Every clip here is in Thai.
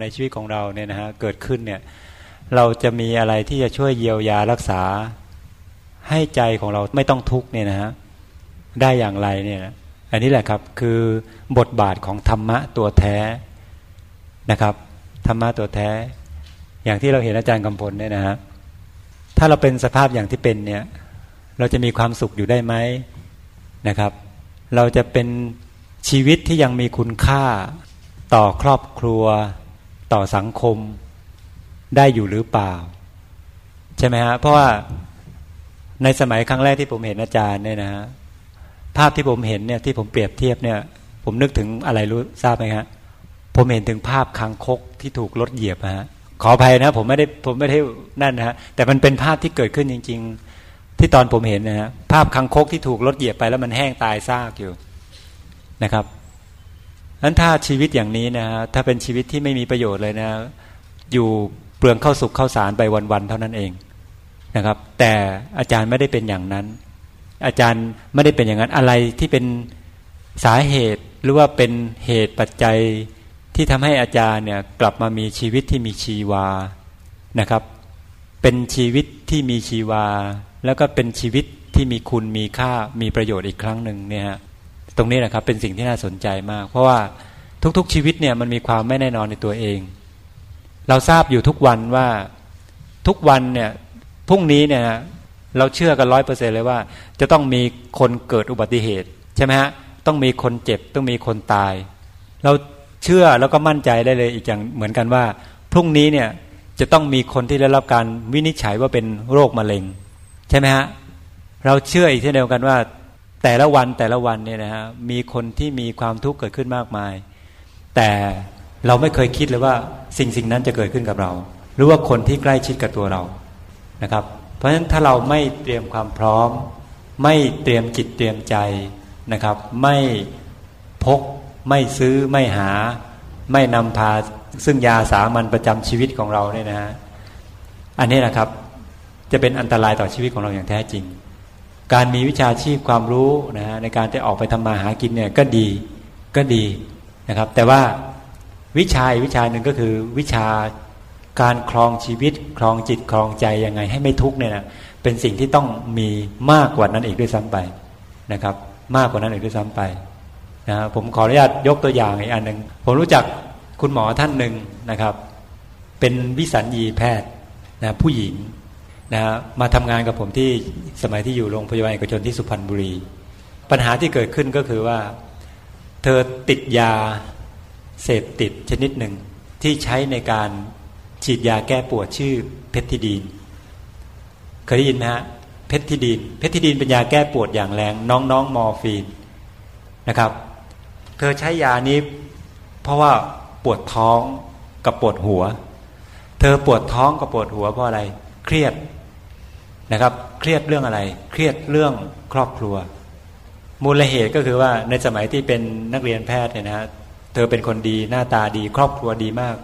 ในชีวิตของเราเนี่ยนะฮะเกิดขึ้นเนี่ยเราจะมีอะไรที่จะช่วยเยียวยารักษาให้ใจของเราไม่ต้องทุกข์เนี่ยนะฮะได้อย่างไรเนี่ยอันนี้แหละครับคือบทบาทของธรรมะตัวแท้นะครับธรรมะตัวแท้ อย่างที่เราเห็นอาจารย์กำพลเนี่ยนะฮะถ้าเราเป็นสภาพอย่างที่เป็นเนี่ยเราจะมีความสุขอยู่ได้ไหมนะครับ เราจะเป็นชีวิตที่ยังมีคุณค่าต่อครอบครัว ต่อสังคมได้อยู่หรือเปล่า ใช่ไหมฮะเพราะว่าในสมัยครั้งแรกที่ผมเห็นอาจารย์เนี่ยนะฮะภาพที่ผมเห็นเนี่ยที่ผมเปรียบเทียบเนี่ย ผมนึกถึงอะไรรู้ทราบไหมฮะผมเห็นถึงภาพคางคกที่ถูกรถเหยียบฮะขออภัยนะผมไม่ได้ผมไม่ได้นั่นนะฮะแต่มันเป็นภาพที่เกิดขึ้นจริง ๆ ที่ตอนผมเห็นนะฮะภาพคางคกที่ถูกรถเหยียบไปแล้วมันแห้งตายซากอยู่นะครับ นั้นถ้าชีวิตอย่างนี้นะถ้าเป็นชีวิตที่ไม่มีประโยชน์เลยนะ อยู่เปลืองเข้าสุขเข้าสารไปวันๆเท่านั้นเองนะครับ แต่อาจารย์ไม่ได้เป็นอย่างนั้น อาจารย์ไม่ได้เป็นอย่างนั้นอะไรที่เป็นสาเหตุหรือว่าเป็นเหตุปัจจัยที่ทำให้อาจารย์เนี่ยกลับมามีชีวิตที่มีชีวานะครับ เป็นชีวิตที่มีชีวา แล้วก็เป็นชีวิตที่มีคุณมีค่ามีประโยชน์อีกครั้งหนึ่งเนี่ยฮะ ตรงนี้นะครับเป็นสิ่งที่น่าสนใจมาก เพราะว่าทุกๆชีวิตเนี่ยมันมีความไม่แน่นอนในตัวเอง เราทราบอยู่ทุกวันว่าทุกวันเนี่ยพรุ่งนี้เนี่ยเราเชื่อกันร้อยเปอร์เซ็นเลยว่า จะต้องมีคนเกิดอุบัติเหตุใช่ไหมฮะต้องมีคนเจ็บต้องมีคนตาย เราเชื่อแล้วก็มั่นใจได้เลยอีกอย่างเหมือนกันว่า พรุ่งนี้เนี่ยจะต้องมีคนที่ได้รับการวินิจฉัยว่าเป็นโรคมะเร็ง ใช่ไหมฮะเราเชื่ออีกเช่นเดียวกันว่า แต่ละวันแต่ละวันเนี่ยนะฮะมีคนที่มีความทุกข์เกิดขึ้นมากมาย แต่เราไม่เคยคิดเลยว่าสิ่งสิ่งนั้นจะเกิดขึ้นกับเรา หรือว่าคนที่ใกล้ชิดกับตัวเรานะครับ เพราะฉะนั้นถ้าเราไม่เตรียมความพร้อม ไม่เตรียมจิตเตรียมใจนะครับ ไม่พก ไม่ซื้อไม่หา ไม่นำพาซึ่งยาสามัญประจำชีวิตของเราเนี่ยนะฮะอันนี้นะครับจะเป็นอันตรายต่อชีวิตของเราอย่างแท้จริง การมีวิชาชีพความรู้นะฮะในการจะออกไปทำมาหากินเนี่ยก็ดีก็ดีนะครับ แต่ว่าวิชาวิชาหนึ่งก็คือวิชาการครองชีวิตครองจิตครองใจยังไง ให้ไม่ทุกเนี่ยนะเป็นสิ่งที่ต้องมีมากกว่านั้นอีกด้วยซ้ำไปนะครับ มากกว่านั้นอีกด้วยซ้ำไปนะผมขออนุญาตยกตัวอย่างอีกอันหนึ่งผมรู้จักคุณหมอท่านหนึ่งนะครับ เป็นวิสัญญีแพทย์นะผู้หญิง นะมาทำงานกับผมที่สมัยที่อยู่โรงพยาบาลเอกชนที่สุพรรณบุรี ปัญหาที่เกิดขึ้นก็คือว่า เธอติดยาเสพติดชนิดหนึ่งที่ใช้ในการฉีดยาแก้ปวดชื่อเพททิดีน เคยได้ยินไหมฮะเพททิดีนเพททิดีนเป็นยาแก้ปวดอย่างแรง น้องๆมอร์ฟีนนะครับ เธอใช้ยานี้เพราะว่าปวดท้องกับปวดหัว เธอปวดท้องกับปวดหัวเพราะอะไร เครียด นะครับ เครียดเรื่องอะไร เครียดเรื่องครอบครัว มูลเหตุก็คือว่าในสมัยที่เป็นนักเรียนแพทย์เนี่ยนะฮะเธอเป็นคนดีหน้าตาดีครอบครัวดีมาก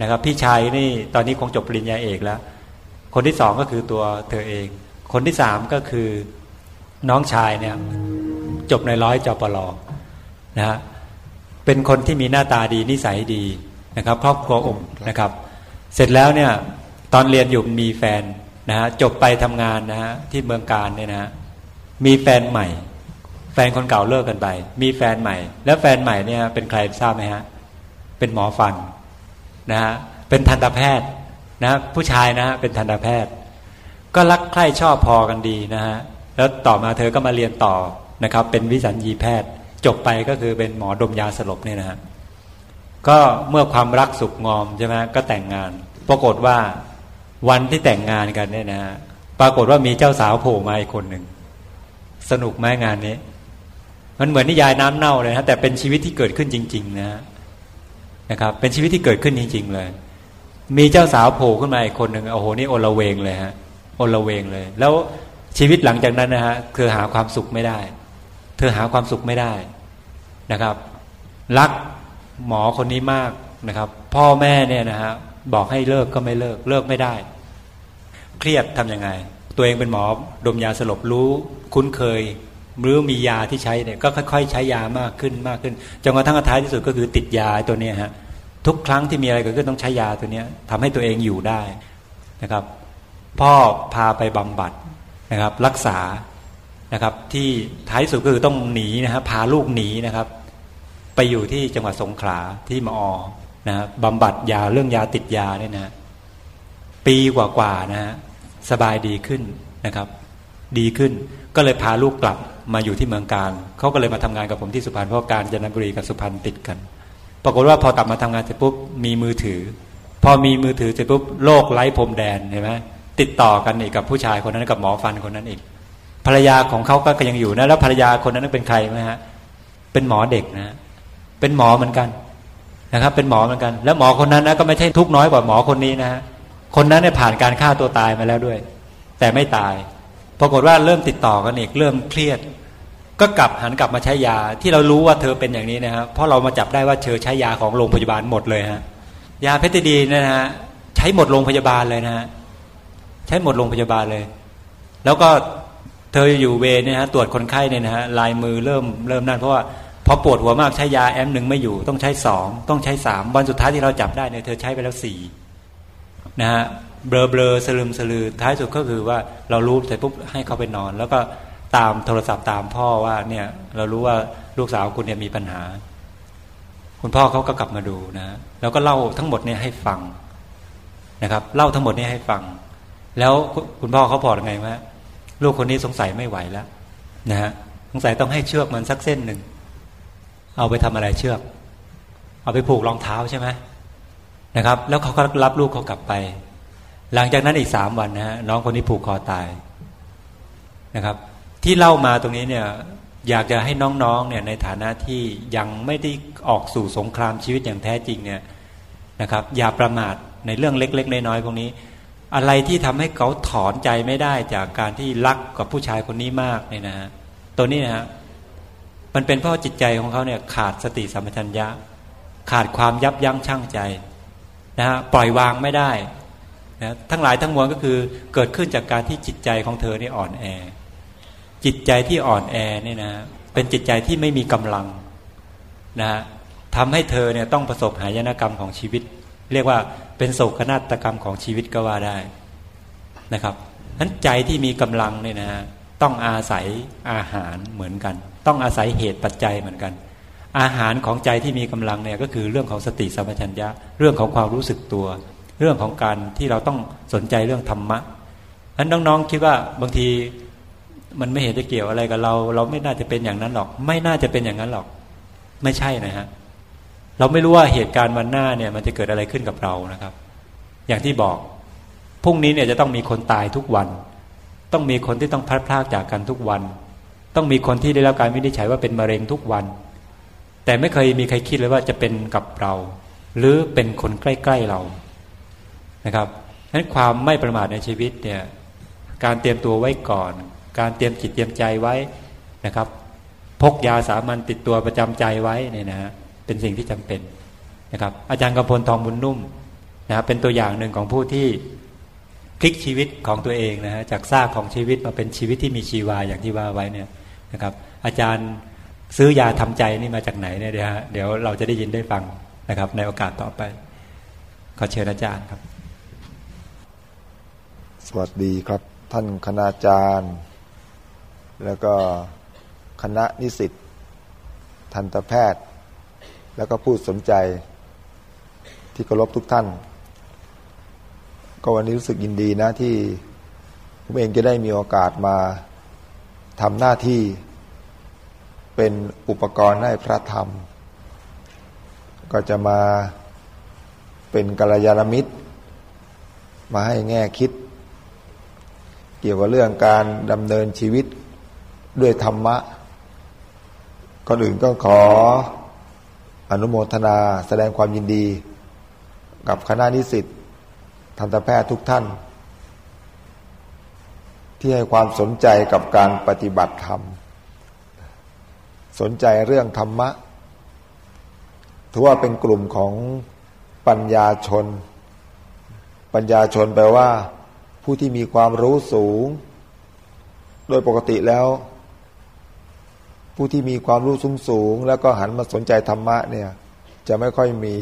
นะครับ พี่ชายนี่ตอนนี้คงจบปริญญาเอกแล้ว คนที่สองก็คือตัวเธอเอง คนที่สามก็คือน้องชายเนี่ยจบในร้อยจปรนะฮะเป็นคนที่มีหน้าตาดีนิสัยดีนะครับ ครอบครัวอบนะครับ เสร็จแล้วเนี่ยตอนเรียนอยู่มีแฟน นะฮะจบไปทำงานนะฮะที่เมืองการเนี่ยนะฮะมีแฟนใหม่ แฟนคนเก่าเลิกกันไป มีแฟนใหม่ แล้วแฟนใหม่เนี่ยเป็นใครทราบไหมฮะเป็นหมอฟันนะฮะเป็นทันตแพทย์นะผู้ชายนะฮะเป็นทันตแพทย์ ก็รักใคร่ชอบพอกันดีนะฮะแล้วต่อมาเธอก็มาเรียนต่อนะครับ เป็นวิสัญญีแพทย์ จบไปก็คือเป็นหมอดมยาสลบเนี่ยนะฮะก็เมื่อความรักสุกงอมใช่ไหมก็แต่งงาน ปรากฏว่า วันที่แต่งงานกันเนี่ยนะปรากฏว่ามีเจ้าสาวโผล่มาอีกคนหนึ่งสนุกไหมงานนี้ มันเหมือนนิยายน้ำเน่าเลยนะแต่เป็นชีวิตที่เกิดขึ้นจริง ๆ นะนะครับ เป็นชีวิตที่เกิดขึ้นจริง ๆ เลย มีเจ้าสาวโผล่ขึ้นมาอีกคนหนึ่งโอ้โหนี่โอละเวงเลยฮะโอละเวงเลย แล้วชีวิตหลังจากนั้นนะฮะเธอหาความสุขไม่ได้ เธอหาความสุขไม่ได้นะครับ รักหมอคนนี้มากนะครับ พ่อแม่เนี่ยนะฮะ บอกให้เลิกก็ไม่เลิกเลิกไม่ได้ เครียดทํำยังไง ตัวเองเป็นหมอดมยาสลบรู้ คุ้นเคยหรือมียาที่ใช้เนี่ยก็ค่อย ๆ ใช้ยามากขึ้นมากขึ้นจนกระทั่งท้ายที่สุดก็คือติดยาตัวนี้ฮะทุกครั้งที่มีอะไรเกิดขึ้นต้องใช้ยาตัวนี้ทำให้ตัวเองอยู่ได้นะครับ พ่อพาไปบำบัดนะครับ รักษานะครับ ที่ท้ายสุดก็คือต้องหนีนะครับพาลูกหนีนะครับ ไปอยู่ที่จังหวัดสงขลาที่มอ นะบำบัดยาเรื่องยาติดยาเนี่ยนะ ปีกว่าๆนะฮะสบายดีขึ้นนะครับ ดีขึ้นก็เลยพาลูกกลับมาอยู่ที่เมืองการเขาก็เลยมาทำงานกับผมที่สุพรรณเพราะการจันทบุรีกับสุพรรณติดกัน ปรากฏว่าพอกลับมาทำงานเสร็จปุ๊บมีมือถือ พอมีมือถือเสร็จปุ๊บโลกไร้พรมแดนเห็นไหมติดต่อกันอีกกับผู้ชายคนนั้นกับหมอฟันคนนั้นอีก ภรรยาของเขาก็ยังอยู่นะแล้วภรรยาคนนั้นเป็นใครไหมฮะเป็นหมอเด็กนะ เป็นหมอเหมือนกัน นะครับเป็นหมอเหมือนกัน แล้วหมอคนนั้นนะก็ไม่ใช่ทุกน้อยกว่าหมอคนนี้นะฮะคนนั้นเนี่ยผ่านการฆ่าตัวตายมาแล้วด้วย แต่ไม่ตาย ปรากฏว่าเริ่มติดต่อกันอีกเริ่มเครียด ก็กลับหันกลับมาใช้ยา ที่เรารู้ว่าเธอเป็นอย่างนี้นะครับเพราะเรามาจับได้ว่าเธอใช้ยาของโรงพยาบาลหมดเลยฮะยาเพชรดีนะฮะใช้หมดโรงพยาบาลเลยนะฮะใช้หมดโรงพยาบาลเลย แล้วก็เธออยู่เวรเนี่ยฮะตรวจคนไข้เนี่ยนะฮะลายมือเริ่มเริ่มนั่นเพราะว่า อปวดหัวมากใช้ยาแอมหนึ่งไม่อยู่ต้องใช้สองต้องใช้สามวันสุดท้ายที่เราจับได้เนี่ยเธอใช้ไปแล้วสี่นะฮะเบลอเบลอสลืมสลือท้ายสุดก็คือว่าเรารู้เสร็จปุ๊บให้เขาไปนอน แล้วก็ตามโทรศัพท์ตามพ่อว่าเนี่ย เรารู้ว่าลูกสาวคุณเนี่ยมีปัญหา คุณพ่อเขาก็กลับมาดูนะแล้วก็เล่าทั้งหมดเนี่ยให้ฟังนะครับ เล่าทั้งหมดเนี้ให้ฟัง แล้วคุณพ่อเขาบอกยังไงว่าลูกคนนี้สงสัยไม่ไหวแล้วนะฮะสงสัยต้องให้เชือกมันสักเส้นหนึ่ง เอาไปทำอะไรเชือก เอาไปผูกรองเท้าใช่ไหมนะครับ แล้วเขาก็รับลูกเขากลับไป หลังจากนั้นอีกสามวันนะฮะน้องคนนี้ผูกคอตายนะครับ ที่เล่ามาตรงนี้เนี่ยอยากจะให้น้องๆเนี่ยในฐานะที่ยังไม่ได้ออกสู่สงครามชีวิตอย่างแท้จริงเนี่ยนะครับ อย่าประมาทในเรื่องเล็ก ๆ น้อยๆพวกนี้ อะไรที่ทำให้เขาถอนใจไม่ได้จากการที่รักกับผู้ชายคนนี้มากเนี่ยนะฮะตัวนี้นะฮะ มันเป็นเพราะจิตใจของเขาเนี่ยขาดสติสัมปชัญญะ ขาดความยับยั้งชั่งใจนะฮะปล่อยวางไม่ได้นะทั้งหลายทั้งมวลก็คือเกิดขึ้นจากการที่จิตใจของเธอเนี่อ่อนแอ จิตใจที่อ่อนแอเนี่ยนะเป็นจิตใจที่ไม่มีกำลังนะฮะทำให้เธอเนี่ยต้องประสบหายนกรรมของชีวิต เรียกว่าเป็นโศกนาฏกรรมของชีวิตก็ว่าได้นะครับนั้นใจที่มีกำลังเนี่ยนะฮะต้องอาศัยอาหารเหมือนกัน ต้องอาศัยเหตุปัจจัยเหมือนกัน อาหารของใจที่มีกำลังเนี่ยก็คือเรื่องของสติสัมปชัญญะ เรื่องของความรู้สึกตัว เรื่องของการที่เราต้องสนใจเรื่องธรรมะนั้นน้องๆคิดว่าบางทีมันไม่เห็นจะเกี่ยวอะไรกับเรา เราไม่น่าจะเป็นอย่างนั้นหรอก ไม่น่าจะเป็นอย่างนั้นหรอก ไม่ใช่นะฮะเราไม่รู้ว่าเหตุการณ์วันหน้าเนี่ยมันจะเกิดอะไรขึ้นกับเรานะครับ อย่างที่บอกพรุ่งนี้เนี่ยจะต้องมีคนตายทุกวัน ต้องมีคนที่ต้องพลัดพรากจากกันทุกวัน ต้องมีคนที่ได้รับการวินิจฉัยว่าเป็นมะเร็งทุกวัน แต่ไม่เคยมีใครคิดเลยว่าจะเป็นกับเรา หรือเป็นคนใกล้ ๆเรานะครับนั้นความไม่ประมาทในชีวิตเนี่ยการเตรียมตัวไว้ก่อน การเตรียมจิตเตรียมใจไว้นะครับ พกยาสามัญติดตัวประจำใจไว้เนี่ยนะฮะเป็นสิ่งที่จำเป็นนะครับ อาจารย์กำพลทองบุญนุ่มนะครับเป็นตัวอย่างหนึ่งของผู้ที่พลิกชีวิตของตัวเองนะฮะจากซากของชีวิตมาเป็นชีวิตที่มีชีวาอย่างที่ว่าไว้เนี่ย นะครับ อาจารย์ซื้อยาทำใจนี่มาจากไหนเนี่ยเดี๋ยวเดี๋ยวเราจะได้ยินได้ฟังนะครับ ในโอกาสต่อไป ขอเชิญอาจารย์ครับ สวัสดีครับ ท่านคณาจารย์ แล้วก็คณะนิสิตทันตแพทย์ แล้วก็ผู้สนใจที่เคารพทุกท่าน ก็วันนี้รู้สึกยินดีนะที่ผมเองจะได้มีโอกาสมา ทำหน้าที่เป็นอุปกรณ์ให้พระธรรม ก็จะมาเป็นกัลยาณมิตร มาให้แง่คิด เกี่ยวกับเรื่องการดำเนินชีวิตด้วยธรรมะก่อนอื่นก็ขออนุโมทนาแสดงความยินดี กับคณะนิสิตทันตแพทย์ทุกท่าน ที่ให้ความสนใจกับการปฏิบัติธรรม สนใจเรื่องธรรมะ ถือว่าเป็นกลุ่มของปัญญาชน ปัญญาชนแปลว่า ผู้ที่มีความรู้สูง โดยปกติแล้ว ผู้ที่มีความรู้สูงสูง แล้วก็หันมาสนใจธรรมะเนี่ย จะไม่ค่อยมี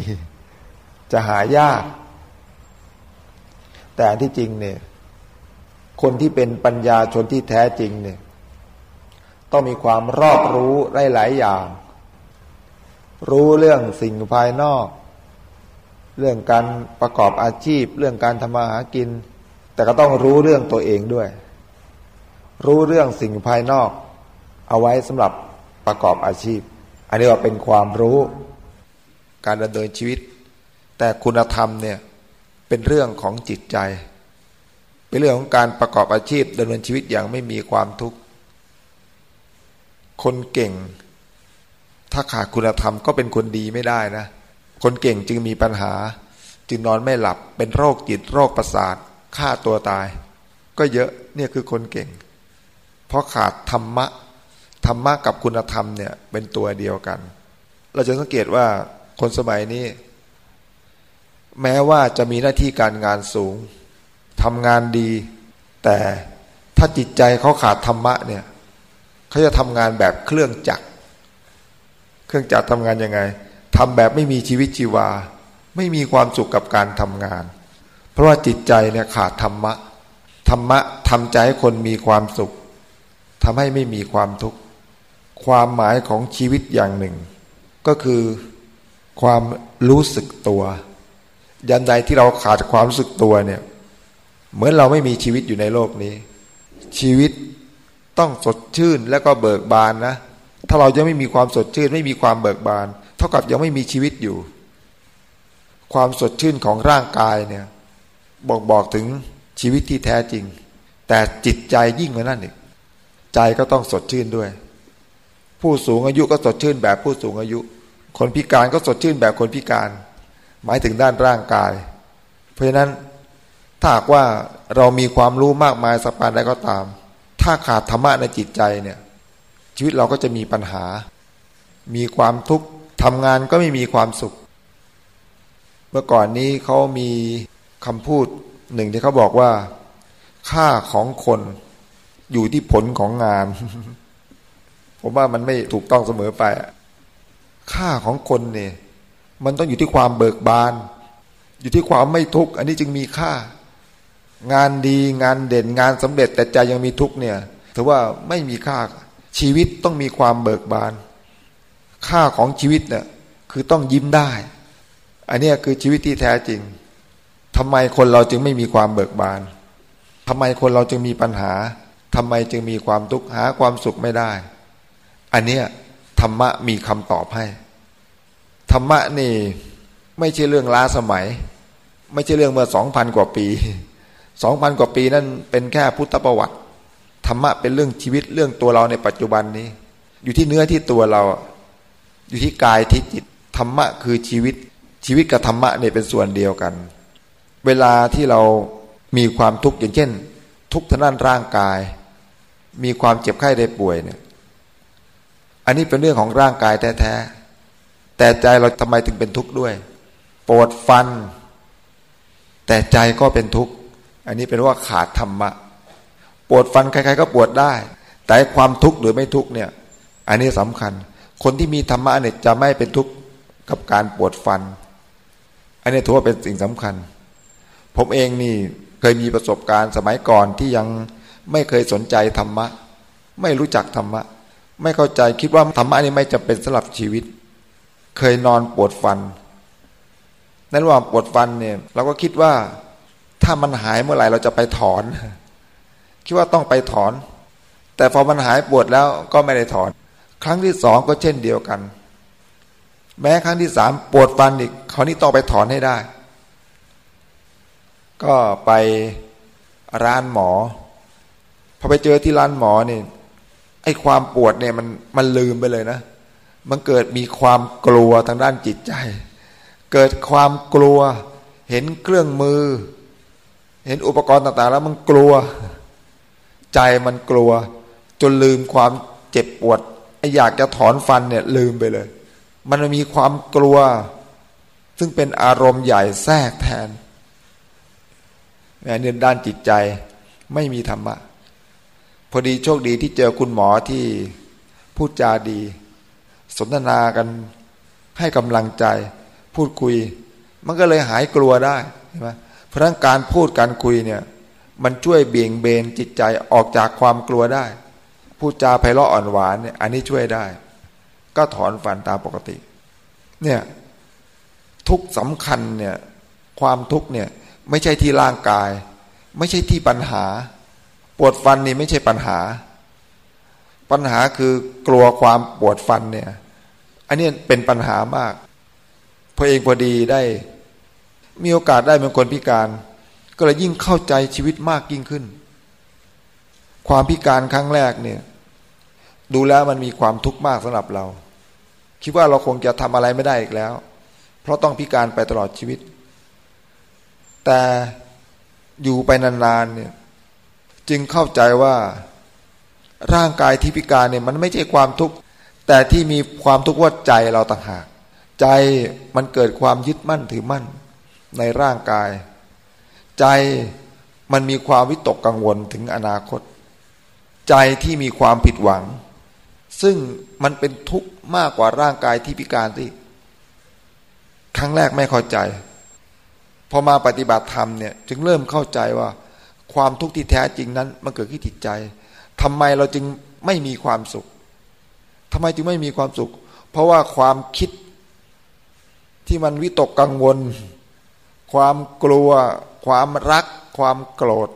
จะหายาก แต่ที่จริงเนี่ย คนที่เป็นปัญญาชนที่แท้จริงเนี่ยต้องมีความรอบรู้ได้หลายอย่าง รู้เรื่องสิ่งภายนอก เรื่องการประกอบอาชีพ เรื่องการทำมาหากิน แต่ก็ต้องรู้เรื่องตัวเองด้วย รู้เรื่องสิ่งภายนอก เอาไว้สำหรับประกอบอาชีพ อันนี้ว่าเป็นความรู้ การดำเนินชีวิต แต่คุณธรรมเนี่ยเป็นเรื่องของจิตใจ เป็นเรื่องของการประกอบอาชีพดำเนินชีวิตอย่างไม่มีความทุกข์ คนเก่ง ถ้าขาดคุณธรรมก็เป็นคนดีไม่ได้นะ คนเก่งจึงมีปัญหา จึงนอนไม่หลับเป็นโรคจิตโรคประสาทฆ่าตัวตาย ก็เยอะเนี่ยคือคนเก่ง เพราะขาดธรรมะธรรมะกับคุณธรรมเนี่ยเป็นตัวเดียวกัน เราจะสังเกตว่าคนสมัยนี้ แม้ว่าจะมีหน้าที่การงานสูง ทำงานดี แต่ถ้าจิตใจเขาขาดธรรมะเนี่ยเขาจะทำงานแบบเครื่องจักร เครื่องจักรทำงานยังไงทำแบบไม่มีชีวิตชีวา ไม่มีความสุขกับการทำงาน เพราะว่าจิตใจเนี่ยขาดธรรมะ ธรรมะทำใจให้คนมีความสุขทำให้ไม่มีความทุกข์ความหมายของชีวิตอย่างหนึ่ง ก็คือความรู้สึกตัวยันใดที่เราขาดความรู้สึกตัวเนี่ย เหมือนเราไม่มีชีวิตอยู่ในโลกนี้ ชีวิตต้องสดชื่นและก็เบิกบานนะ ถ้าเราจะไม่มีความสดชื่น ไม่มีความเบิกบาน เท่ากับยังไม่มีชีวิตอยู่ ความสดชื่นของร่างกายเนี่ยบอกบอกถึงชีวิตที่แท้จริง แต่จิตใจยิ่งกว่านั้นอีกใจก็ต้องสดชื่นด้วย ผู้สูงอายุก็สดชื่นแบบผู้สูงอายุ คนพิการก็สดชื่นแบบคนพิการ หมายถึงด้านร่างกาย เพราะฉะนั้น ถ้าหากว่าเรามีความรู้มากมายสักปานใดก็ตาม ถ้าขาดธรรมะในจิตใจเนี่ย ชีวิตเราก็จะมีปัญหา มีความทุกข์ทำงานก็ไม่มีความสุข เมื่อก่อนนี้เขามีคำพูดหนึ่งที่เขาบอกว่า ค่าของคนอยู่ที่ผลของงาน ผมว่ามันไม่ถูกต้องเสมอไป ค่าของคนเนี่ย มันต้องอยู่ที่ความเบิกบาน อยู่ที่ความไม่ทุกข์อันนี้จึงมีค่า งานดีงานเด่นงานสำเร็จแต่ใจยังมีทุกข์เนี่ยถือว่าไม่มีค่าชีวิตต้องมีความเบิกบาน ค่าของชีวิตเนี่ยคือต้องยิ้มได้ อันนี้คือชีวิตที่แท้จริงทำไมคนเราจึงไม่มีความเบิกบานทำไมคนเราจึงมีปัญหาทำไมจึงมีความทุกข์หาความสุขไม่ได้ อันเนี้ยธรรมะมีคำตอบให้ ธรรมะนี่ไม่ใช่เรื่องล้าสมัย ไม่ใช่เรื่องเมื่อสองพันกว่าปี สองพันกว่าปีนั่นเป็นแค่พุทธประวัติ ธรรมะเป็นเรื่องชีวิตเรื่องตัวเราในปัจจุบันนี้ อยู่ที่เนื้อที่ตัวเรา อยู่ที่กายที่จิตธรรมะคือชีวิตชีวิตกับธรรมะเนี่ยเป็นส่วนเดียวกัน เวลาที่เรามีความทุกข์อย่างเช่น ทุกข์ทางด้านร่างกาย มีความเจ็บไข้ได้ป่วยเนี่ยอันนี้เป็นเรื่องของร่างกายแท้ๆแต่ใจเราทำไมถึงเป็นทุกข์ด้วย ปวดฟัน แต่ใจก็เป็นทุกข์ อันนี้เป็นว่าขาดธรรมะ ปวดฟันใครๆก็ปวดได้ แต่ความทุกข์หรือไม่ทุกข์เนี่ย อันนี้สำคัญ คนที่มีธรรมะเนี่ยจะไม่เป็นทุกข์กับการปวดฟัน อันนี้ถือว่าเป็นสิ่งสำคัญ ผมเองนี่เคยมีประสบการณ์สมัยก่อนที่ยังไม่เคยสนใจธรรมะ ไม่รู้จักธรรมะ ไม่เข้าใจคิดว่าธรรมะนี่ไม่จะเป็นสำหรับชีวิต เคยนอนปวดฟัน นั้นว่าปวดฟันเนี่ยเราก็คิดว่า ถ้ามันหายเมื่อไหร่เราจะไปถอน คิดว่าต้องไปถอน แต่พอมันหายปวดแล้วก็ไม่ได้ถอน ครั้งที่สองก็เช่นเดียวกัน แม้ครั้งที่สามปวดฟันอีกคราวนี้ต้องไปถอนให้ได้ ก็ไปร้านหมอพอไปเจอที่ร้านหมอเนี่ยไอ้ความปวดเนี่ยมันมันลืมไปเลยนะ มันเกิดมีความกลัวทางด้านจิตใจ เกิดความกลัวเห็นเครื่องมือ เห็นอุปกรณ์ต่างๆ แล้วมันกลัว ใจมันกลัว จนลืมความเจ็บปวดออยากจะถอนฟันเนี่ยลืมไปเลย มันมีความกลัว ซึ่งเป็นอารมณ์ใหญ่แทรกแทนเนี่ยด้านจิตใจไม่มีธรรมะ พอดีโชคดีที่เจอคุณหมอที่พูดจาดี สนทนากันให้กำลังใจ พูดคุย มันก็เลยหายกลัวได้ใช่ไหม เพราะนั้นการพูดการคุยเนี่ย มันช่วยเบี่ยงเบนจิตใจออกจากความกลัวได้ พูดจาไพเราะอ่อนหวานเนี่ยอันนี้ช่วยได้ ก็ถอนฝันตามปกติ เนี่ยทุกสำคัญเนี่ยความทุกเนี่ยไม่ใช่ที่ร่างกาย ไม่ใช่ที่ปัญหา ปวดฟันนี่ไม่ใช่ปัญหา ปัญหาคือกลัวความปวดฟันเนี่ย อันนี้เป็นปัญหามากพอเองพอดีได้ มีโอกาสได้เป็นคนพิการ ก็เลยยิ่งเข้าใจชีวิตมากยิ่งขึ้น ความพิการครั้งแรกเนี่ย ดูแล้วมันมีความทุกข์มากสำหรับเรา คิดว่าเราคงจะทำอะไรไม่ได้อีกแล้ว เพราะต้องพิการไปตลอดชีวิต แต่อยู่ไปนานๆเนี่ยจึงเข้าใจว่าร่างกายที่พิการเนี่ยมันไม่ใช่ความทุกข์แต่ที่มีความทุกข์ว่าใจเราต่างหาก ใจมันเกิดความยึดมั่นถือมั่น ในร่างกาย ใจมันมีความวิตกกังวลถึงอนาคต ใจที่มีความผิดหวัง ซึ่งมันเป็นทุกข์มากกว่าร่างกายที่พิการที่ ครั้งแรกไม่เข้าใจ พอมาปฏิบัติธรรมเนี่ยจึงเริ่มเข้าใจว่า ความทุกข์ที่แท้จริงนั้น มันเกิดที่จิตใจทำไมเราจึงไม่มีความสุขทำไมจึงไม่มีความสุข เพราะว่าความคิดที่มันวิตกกังวล ความกลัว ความรัก ความโกรธ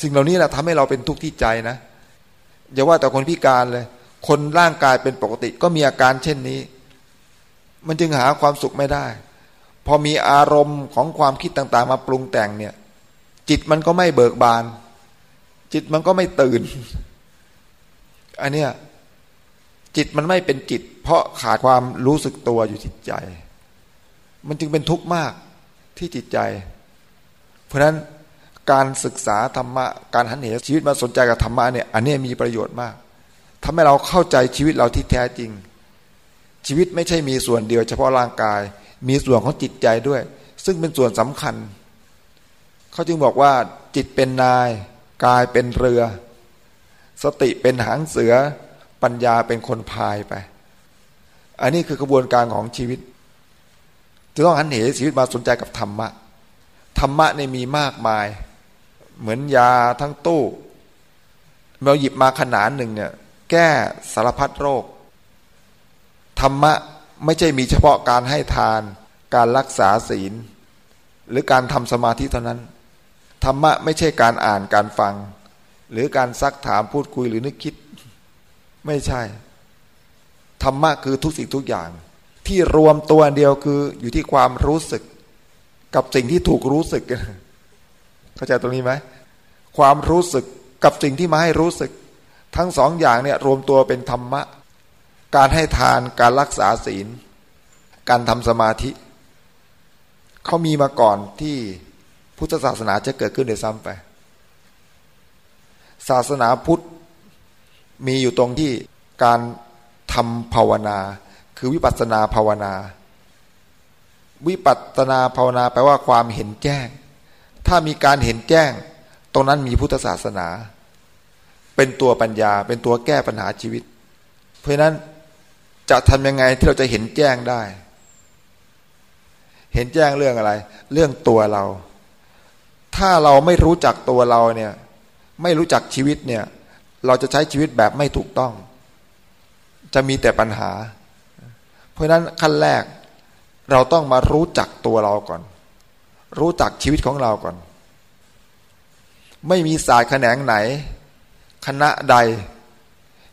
สิ่งเหล่านี้แหละทำให้เราเป็นทุกข์ที่ใจนะอย่าว่าแต่คนพิการเลย คนร่างกายเป็นปกติก็มีอาการเช่นนี้ มันจึงหาความสุขไม่ได้ พอมีอารมณ์ของความคิดต่าง ๆ มาปรุงแต่งเนี่ย จิตมันก็ไม่เบิกบาน จิตมันก็ไม่ตื่น อันเนี้ยจิตมันไม่เป็นจิต เพราะขาดความรู้สึกตัวอยู่ที่ใจ มันจึงเป็นทุกข์มาก ที่จิตใจ เพราะฉะนั้นการศึกษาธรรมะการหันเหชีวิตมาสนใจกับธรรมะเนี่ยอันนี้มีประโยชน์มากทำให้เราเข้าใจชีวิตเราที่แท้จริง ชีวิตไม่ใช่มีส่วนเดียว เฉพาะร่างกาย มีส่วนของจิตใจด้วย ซึ่งเป็นส่วนสำคัญ เขาจึงบอกว่าจิตเป็นนาย กายเป็นเรือ สติเป็นหางเสือ ปัญญาเป็นคนพายไป อันนี้คือกระบวนการของชีวิต จะต้องหันเหชีวิตมาสนใจกับธรรมะ ธรรมะในมีมากมาย เหมือนยาทั้งตู้เราหยิบมาขนาดหนึ่งเนี่ย แก้สารพัดโรค ธรรมะไม่ใช่มีเฉพาะการให้ทาน การรักษาศีล หรือการทำสมาธิเท่านั้น ธรรมะไม่ใช่การอ่านการฟัง หรือการซักถามพูดคุยหรือนึกคิด ไม่ใช่ ธรรมะคือทุกสิ่งทุกอย่าง ที่รวมตัวเดียวคืออยู่ที่ความรู้สึก กับสิ่งที่ถูกรู้สึก เข้าใจตรงนี้ไหมความรู้สึกกับสิ่งที่มาให้รู้สึก ทั้งสองอย่างเนี่ยรวมตัวเป็นธรรมะ การให้ทานการรักษาศีล การทำสมาธิเขามีมาก่อนที่พุทธศาสนาจะเกิดขึ้นในซ้ำไป ศาสนาพุทธมีอยู่ตรงที่การทำภาวนา คือวิปัสนาภาวนา วิปัสนาภาวนาแปลว่าความเห็นแจ้ง ถ้ามีการเห็นแจ้ง ตรงนั้นมีพุทธศาสนา เป็นตัวปัญญา เป็นตัวแก้ปัญหาชีวิต เพราะนั้นจะทำยังไงที่เราจะเห็นแจ้งได้ เห็นแจ้งเรื่องอะไร เรื่องตัวเรา ถ้าเราไม่รู้จักตัวเราเนี่ย ไม่รู้จักชีวิตเนี่ย เราจะใช้ชีวิตแบบไม่ถูกต้อง จะมีแต่ปัญหา ราะนั้นขั้นแรกเราต้องมารู้จักตัวเราก่อน รู้จักชีวิตของเราก่อน ไม่มีศาสตร์แขนงไหน คณะใด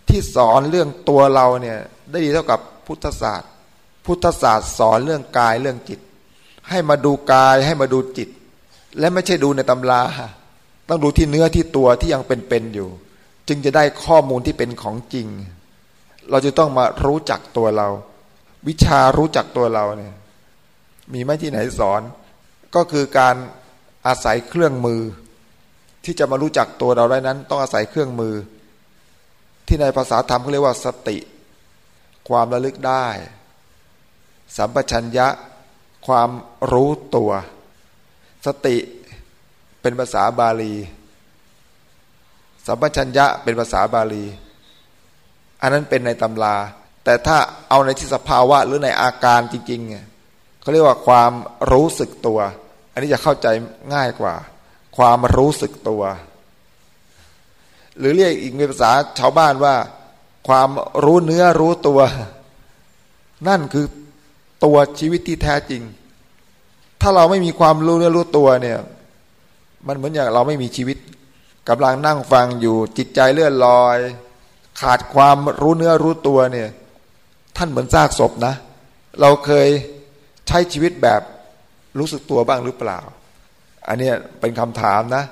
ที่สอนเรื่องตัวเราเนี่ยได้ดีเท่ากับพุทธศาสตร์ พุทธศาสตร์สอนเรื่องกายเรื่องจิต ให้มาดูกายให้มาดูจิต และไม่ใช่ดูในตำราต้องดูที่เนื้อที่ตัวที่ยังเป็นๆอยู่ จึงจะได้ข้อมูลที่เป็นของจริง เราจะต้องมารู้จักตัวเรา วิชารู้จักตัวเราเนี่ย มีไหมที่ไหนสอน ก็คือการอาศัยเครื่องมือ ที่จะมารู้จักตัวเราได้นั้น ต้องอาศัยเครื่องมือ ที่ในภาษาธรรมเขาเรียกว่าสติ ความระลึกได้ สัมปชัญญะ ความรู้ตัว สติเป็นภาษาบาลี สัมปชัญญะเป็นภาษาบาลี อันนั้นเป็นในตำรา แต่ถ้าเอาในที่สภาวะหรือในอาการจริงๆเขาเรียกว่าความรู้สึกตัว อันนี้จะเข้าใจง่ายกว่า ความรู้สึกตัว หรือเรียกอีกในภาษาชาวบ้านว่า ความรู้เนื้อรู้ตัว นั่นคือตัวชีวิตที่แท้จริง ถ้าเราไม่มีความรู้เนื้อรู้ตัวเนี่ย มันเหมือนอย่างเราไม่มีชีวิตกำลังนั่งฟังอยู่จิตใจเลื่อนลอย ขาดความรู้เนื้อรู้ตัวเนี่ย ท่านเหมือนซากศพนะ เราเคยใช้ชีวิตแบบรู้สึกตัวบ้างหรือเปล่า อันนี้เป็นคำถามนะ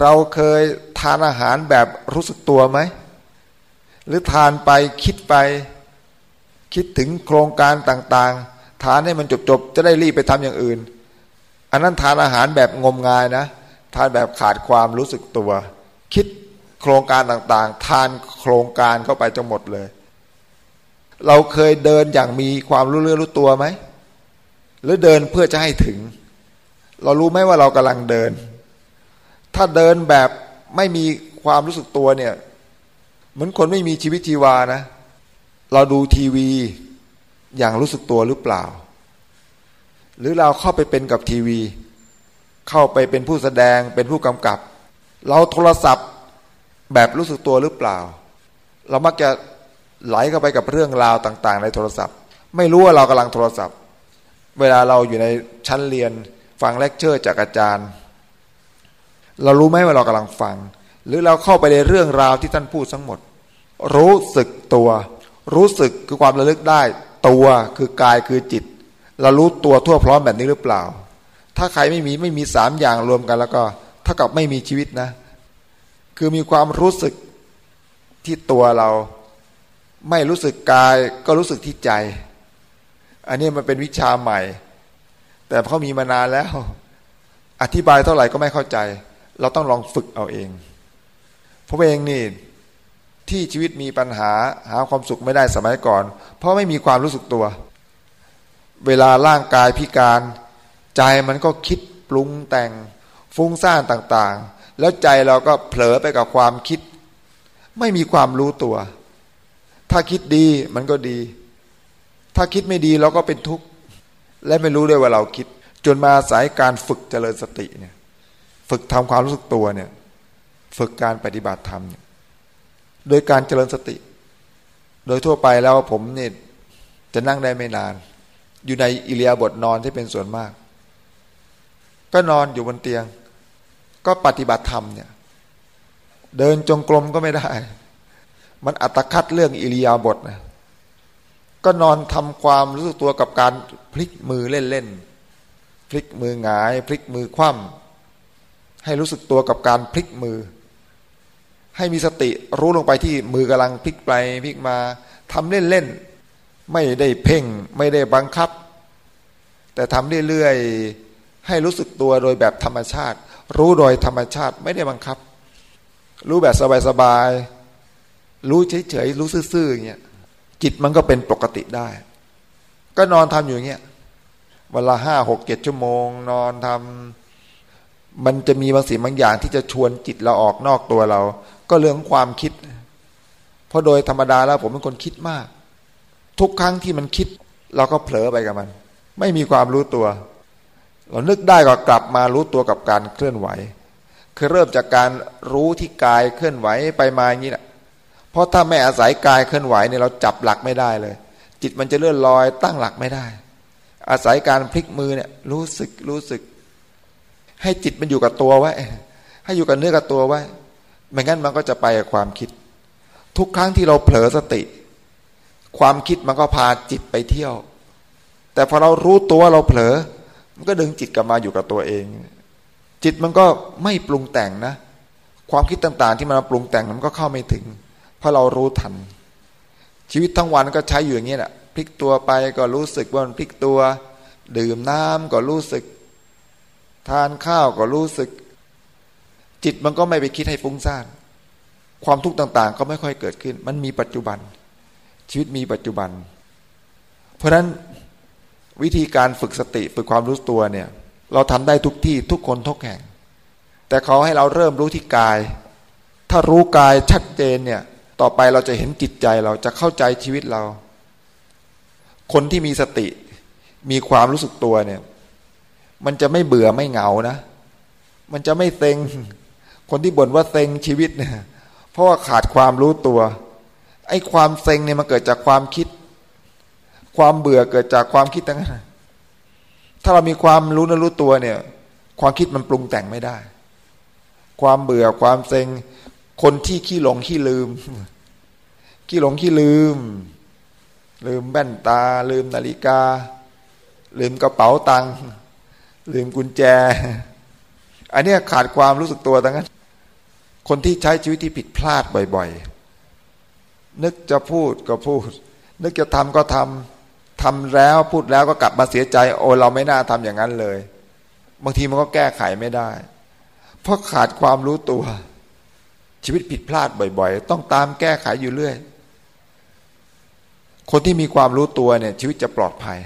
เราเคยทานอาหารแบบรู้สึกตัวไหม หรือทานไปคิดไป คิดถึงโครงการต่างๆ ทานให้มันจบๆ จะได้รีบไปทำอย่างอื่น อันนั้นทานอาหารแบบงมงายนะ ทานแบบขาดความรู้สึกตัว คิดโครงการต่างๆ ทานโครงการเข้าไปจนหมดเลย เราเคยเดินอย่างมีความรู้เรื่องรู้ตัวไหม หรือเดินเพื่อจะให้ถึง เรารู้ไหมว่าเรากำลังเดิน ถ้าเดินแบบไม่มีความรู้สึกตัวเนี่ย เหมือนคนไม่มีชีวิตชีวานะ เราดูทีวีอย่างรู้สึกตัวหรือเปล่า หรือเราเข้าไปเป็นกับทีวี เข้าไปเป็นผู้แสดงเป็นผู้กำกับ เราโทรศัพท์แบบรู้สึกตัวหรือเปล่า เรามักจะ ไหลเข้าไปกับเรื่องราวต่าง ๆ ในโทรศัพท์ ไม่รู้ว่าเรากำลังโทรศัพท์ เวลาเราอยู่ในชั้นเรียนฟังเลคเชอร์จากอาจารย์ เรารู้ไหมว่าเรากำลังฟัง หรือเราเข้าไปในเรื่องราวที่ท่านพูดทั้งหมด รู้สึกตัว รู้สึกคือความระลึกได้ ตัวคือกายคือจิต เรารู้ตัวทั่วพร้อมแบบนี้หรือเปล่า ถ้าใครไม่มีไม่มีสามอย่างรวมกันแล้วก็เท่ากับไม่มีชีวิตนะ คือมีความรู้สึกที่ตัวเรา ไม่รู้สึกกายก็รู้สึกที่ใจ อันนี้มันเป็นวิชาใหม่ แต่เขามีมานานแล้ว อธิบายเท่าไหร่ก็ไม่เข้าใจ เราต้องลองฝึกเอาเองผมเองนี่ที่ชีวิตมีปัญหาหาความสุขไม่ได้สมัยก่อน เพราะไม่มีความรู้สึกตัว เวลาร่างกายพิการ ใจมันก็คิดปรุงแต่ง ฟุ้งซ่านต่างๆ แล้วใจเราก็เผลอไปกับความคิด ไม่มีความรู้ตัว ถ้าคิดดีมันก็ดี ถ้าคิดไม่ดีเราก็เป็นทุกข์และไม่รู้ด้วยว่าเราคิด จนมาสายการฝึกเจริญสติเนี่ย ฝึกทำความรู้สึกตัวเนี่ย ฝึกการปฏิบัติธรรมเนี่ยโดยการเจริญสติ โดยทั่วไปแล้วผมเนี่ยจะนั่งได้ไม่นาน อยู่ในอิเลียบทนอนที่เป็นส่วนมาก ก็นอนอยู่บนเตียง ก็ปฏิบัติธรรมเนี่ย เดินจงกรมก็ไม่ได้ มันอัตคัดเรื่องอิริยาบถนะก็นอนทำความรู้สึกตัวกับการพลิกมือเล่นๆพลิกมือหงาย พลิกมือคว่ำให้รู้สึกตัวกับการพลิกมือ ให้มีสติรู้ลงไปที่มือกำลังพลิกไปพลิกมาทำเล่นๆไม่ได้เพ่งไม่ได้บังคับ แต่ทำเรื่อยๆให้รู้สึกตัวโดยแบบธรรมชาติ รู้โดยธรรมชาติไม่ได้บังคับ รู้แบบสบายๆ รู้เฉยๆรู้ซื่อๆอย่างเงี้ยจิตมันก็เป็นปกติได้ ก็นอนทำอยู่อย่างเงี้ยเวลาห้าหกเจ็ดชั่วโมง นอนทำมันจะมีบางสิ่งบางอย่างที่จะชวนจิตเราออกนอกตัวเรา ก็เรื่องความคิด เพราะโดยธรรมดาแล้วผมเป็นคนคิดมาก ทุกครั้งที่มันคิด เราก็เผลอไปกับมัน ไม่มีความรู้ตัว เรานึกได้ก็กลับมารู้ตัวกับการเคลื่อนไหว คือเริ่มจากการรู้ที่กายเคลื่อนไหวไปมาอย่างนี้แหละ เพราะถ้าไม่อาศัยกายเคลื่อนไหวเนี่ยเราจับหลักไม่ได้เลย จิตมันจะเลื่อนลอยตั้งหลักไม่ได้ อาศัยการพลิกมือเนี่ยรู้สึกรู้สึก ให้จิตมันอยู่กับตัวไว้ ให้อยู่กับเนื้อกับตัวไว้ไม่งั้นมันก็จะไปกับความคิด ทุกครั้งที่เราเผลอสติ ความคิดมันก็พาจิตไปเที่ยว แต่พอเรารู้ตัวเราเผลอ มันก็ดึงจิตกลับมาอยู่กับตัวเอง จิตมันก็ไม่ปรุงแต่งนะ ความคิดต่างๆ ที่มันมาปรุงแต่งมันก็เข้าไม่ถึง ราะเรารู้ทัน ชีวิตทั้งวันก็ใช้อยู่อย่างนี้แหละพลิกตัวไปก็รู้สึกว่ามันพลิกตัว ดื่มน้ำก็รู้สึก ทานข้าวก็รู้สึก จิตมันก็ไม่ไปคิดให้ฟุ้งซ่านความทุกข์ต่าง ๆ ก็ไม่ค่อยเกิดขึ้น มันมีปัจจุบัน ชีวิตมีปัจจุบัน เพราะฉะนั้นวิธีการฝึกสติฝึกความรู้ตัวเนี่ย เราทำได้ทุกที่ทุกคนทุกแห่ง แต่เขาให้เราเริ่มรู้ที่กาย ถ้ารู้กายชัดเจนเนี่ย ต่อไปเราจะเห็นจิตใจเราจะเข้าใจชีวิตเรา คนที่มีสติ มีความรู้สึกตัวเนี่ย มันจะไม่เบื่อไม่เหงานะ มันจะไม่เซ็ง คนที่บ่นว่าเซ็งชีวิตเนี่ย เพราะว่าขาดความรู้ตัว ไอ้ความเซ็งเนี่ยมันเกิดจากความคิด ความเบื่อเกิดจากความคิดตั้งนั้นถ้าเรามีความรู้นรู้ตัวเนี่ย ความคิดมันปรุงแต่งไม่ได้ ความเบื่อความเซ็ง คนที่ขี้หลงขี้ลืม ขี้หลงขี้ลืม ลืมแว่นตา ลืมนาฬิกา ลืมกระเป๋าตังค์ลืมกุญแจ อันนี้ขาดความรู้สึกตัวตั้งนั้น คนที่ใช้ชีวิตที่ผิดพลาดบ่อย ๆ นึกจะพูดก็พูด นึกจะทำก็ทำทำแล้วพูดแล้วก็กลับมาเสียใจ โอ้เราไม่น่าทำอย่างนั้นเลย บางทีมันก็แก้ไขไม่ได้ เพราะขาดความรู้ตัว ชีวิตผิดพลาดบ่อย ๆ ต้องตามแก้ไขอยู่เรื่อย คนที่มีความรู้ตัวเนี่ย ชีวิตจะปลอดภัย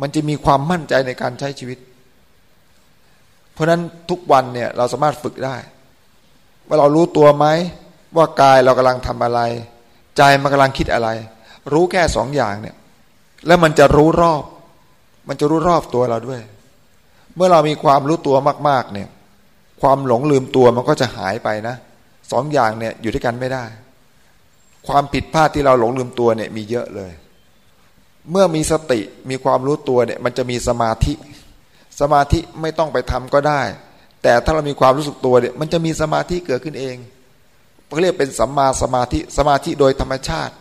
มันจะมีความมั่นใจในการใช้ชีวิต เพราะนั้นทุกวันเนี่ยเราสามารถฝึกได้ ว่าเรารู้ตัวไหมว่ากายเรากำลังทำอะไร ใจมันกำลังคิดอะไร รู้แค่สองอย่างเนี่ย แล้วมันจะรู้รอบ มันจะรู้รอบตัวเราด้วย เมื่อเรามีความรู้ตัวมาก ๆ เนี่ย ความหลงลืมตัวมันก็จะหายไปนะ สองอย่างเนี่ยอยู่ด้วยกันไม่ได้ ความผิดพลาดที่เราหลงลืมตัวเนี่ยมีเยอะเลย เมื่อมีสติมีความรู้ตัวเนี่ยมันจะมีสมาธิ สมาธิไม่ต้องไปทำก็ได้ แต่ถ้าเรามีความรู้สึกตัวเนี่ยมันจะมีสมาธิเกิดขึ้นเองเขาเรียกเป็นสัมมาสมาธิสมาธิโดยธรรมชาติ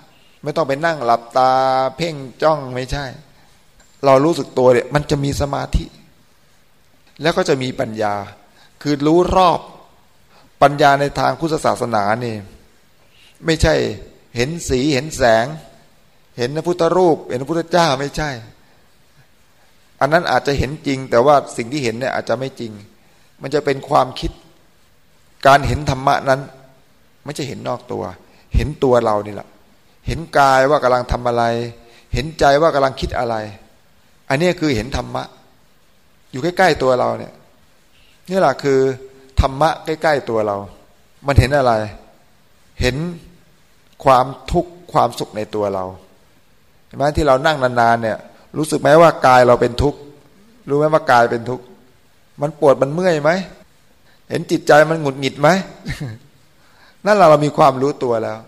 ไม่ต้องไปนั่งหลับตาเพ่งจ้องไม่ใช่ เรารู้สึกตัวเนี่ยมันจะมีสมาธิ แล้วก็จะมีปัญญา คือรู้รอบ ปัญญาในทางพุทธศาสนาเนี่ยไม่ใช่เห็นสีเห็นแสง เห็นพระพุทธรูป เห็นพระพุทธเจ้าไม่ใช่ อันนั้นอาจจะเห็นจริง แต่ว่าสิ่งที่เห็นเนี่ยอาจจะไม่จริง มันจะเป็นความคิดการเห็นธรรมะนั้น ไม่ใช่เห็นนอกตัว เห็นตัวเรานี่แหละเห็นกายว่ากำลังทำอะไร เห็นใจว่ากำลังคิดอะไร อันนี้คือเห็นธรรมะ อยู่ใกล้ๆตัวเราเนี่ยนี่แหละคือ ธรรมะใกล้ ๆตัวเรา มันเห็นอะไร เห็นความทุกข์ความสุขในตัวเราเห็นไหมที่เรานั่งนานๆเนี่ย รู้สึกไหมว่ากายเราเป็นทุกข์รู้ไหมว่ากายเป็นทุกข์มันปวดมันเมื่อยไหมเห็นจิตใจมันหงุดหงิดไหมนั่นเราเรามีความรู้ตัวแล้ว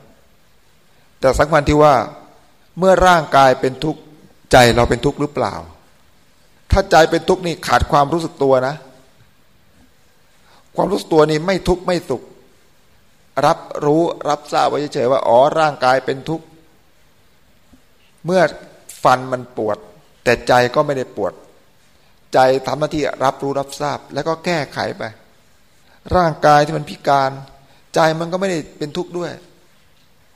แต่สังคัญที่ว่า เมื่อร่างกายเป็นทุกข์ใจเราเป็นทุกข์หรือเปล่า ถ้าใจเป็นทุกข์นี่ขาดความรู้สึกตัวนะ ความรู้สึกตัวนี่ไม่ทุกข์ไม่สุข รับรู้รับทราบไว้เฉยๆว่าอ๋อร่างกายเป็นทุกข์เมื่อฟันมันปวด แต่ใจก็ไม่ได้ปวด ใจทำหน้าที่รับรู้รับทราบ แล้วก็แก้ไขไป ร่างกายที่มันพิการ ใจมันก็ไม่ได้เป็นทุกข์ด้วย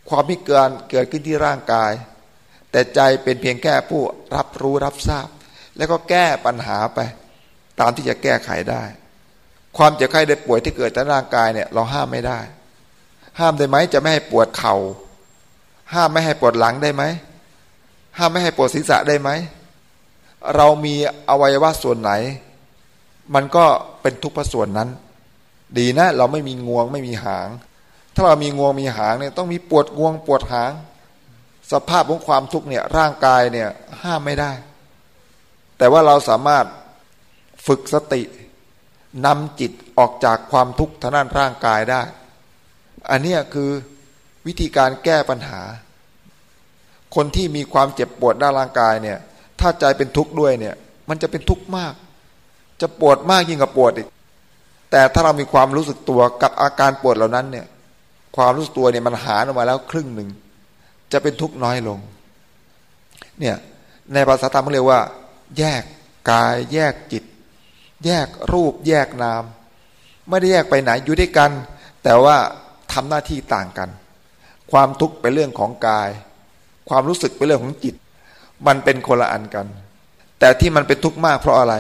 ความพิการเกิดขึ้นที่ร่างกาย แต่ใจเป็นเพียงแค่ผู้รับรู้รับทราบ แล้วก็แก้ปัญหาไป ตามที่จะแก้ไขได้ ความเจ็บไข้ได้ป่วยที่เกิดในร่างกายเนี่ย เราห้ามไม่ได้ ห้ามได้ไหมจะไม่ให้ปวดเขา่าห้ามไม่ให้ปวดหลังได้ไหมห้ามไม่ให้ปวดศีรษะได้ไหมเรามีอวัยวะส่วนไหน มันก็เป็นทุกข์ส่วนนั้น ดีนะ เราไม่มีงวงไม่มีหาง ถ้าเรามีงวงมีหางเนี่ยต้องมีปวดงวงปวดหาง สภาพของความทุกข์เนี่ยร่างกายเนี่ยห้ามไม่ได้ แต่ว่าเราสามารถฝึกสติ นำจิตออกจากความทุกข์ทางด้านร่างกายได้ อันนี้คือวิธีการแก้ปัญหา คนที่มีความเจ็บปวดด้านร่างกายเนี่ย ถ้าใจเป็นทุกข์ด้วยเนี่ย มันจะเป็นทุกข์มาก จะปวดมากยิ่งกว่าปวดอีก แต่ถ้าเรามีความรู้สึกตัวกับอาการปวดเหล่านั้นเนี่ย ความรู้สึกตัวเนี่ยมันหายออกมาแล้วครึ่งหนึ่ง จะเป็นทุกข์น้อยลง เนี่ย ในภาษาธรรมเขาเรียกว่า แยกกายแยกจิต แยกรูปแยกนาม ไม่ได้แยกไปไหนอยู่ด้วยกัน แต่ว่าทำหน้าที่ต่างกัน ความทุกข์เป็นเรื่องของกาย ความรู้สึกเป็นเรื่องของจิต มันเป็นคนละอันกัน แต่ที่มันเป็นทุกข์มากเพราะอะไร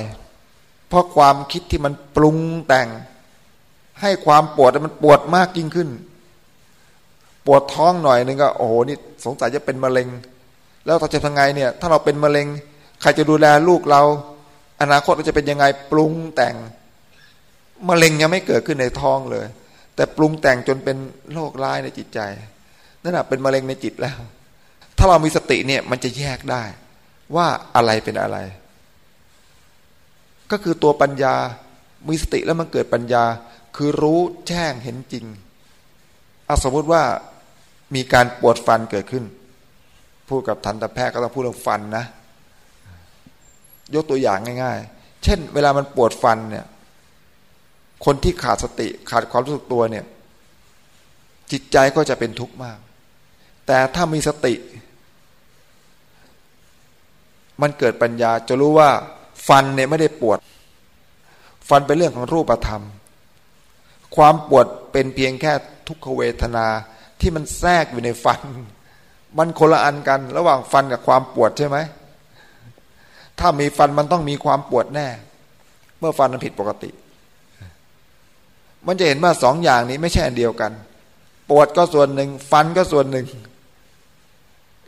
เพราะความคิดที่มันปรุงแต่ง ให้ความปวดมันปวดมากยิ่งขึ้น ปวดท้องหน่อยนึงก็โอ้โหนี่สงสัยจะเป็นมะเร็ง แล้วเราจะทำไงเนี่ย ถ้าเราเป็นมะเร็ง ใครจะดูแลลูกเรา อนาคตเราจะเป็นยังไงปรุงแต่งมะเร็งยังไม่เกิดขึ้นในท้องเลย แต่ปรุงแต่งจนเป็นโรคร้ายในจิตใจนั่นแหะเป็นมะเร็งในจิตแล้ว ถ้าเรามีสติเนี่ยมันจะแยกได้ ว่าอะไรเป็นอะไร ก็คือตัวปัญญามีสติแล้วมันเกิดปัญญา คือรู้แจ้งเห็นจริงอาสมมติว่ามีการปวดฟันเกิดขึ้น พูดกับทันตแพทย์ก็ต้องพูดเรื่องฟันนะ ยกตัวอย่างง่าย ๆ เช่น เวลามันปวดฟันเนี่ย คนที่ขาดสติขาดความรู้สึกตัวเนี่ย จิตใจก็จะเป็นทุกข์มาก แต่ถ้ามีสติ มันเกิดปัญญาจะรู้ว่า ฟันเนี่ยไม่ได้ปวด ฟันเป็นเรื่องของรูปธรรม ความปวดเป็นเพียงแค่ทุกขเวทนาที่มันแทรกอยู่ในฟัน มันคนละอันกัน ระหว่างฟันกับความปวดใช่ไหม ถ้ามีฟันมันต้องมีความปวดแน่ เมื่อฟันมันผิดปกติ มันจะเห็นว่าสองอย่างนี้ไม่ใช่อันเดียวกัน ปวดก็ส่วนหนึ่ง ฟันก็ส่วนหนึ่ง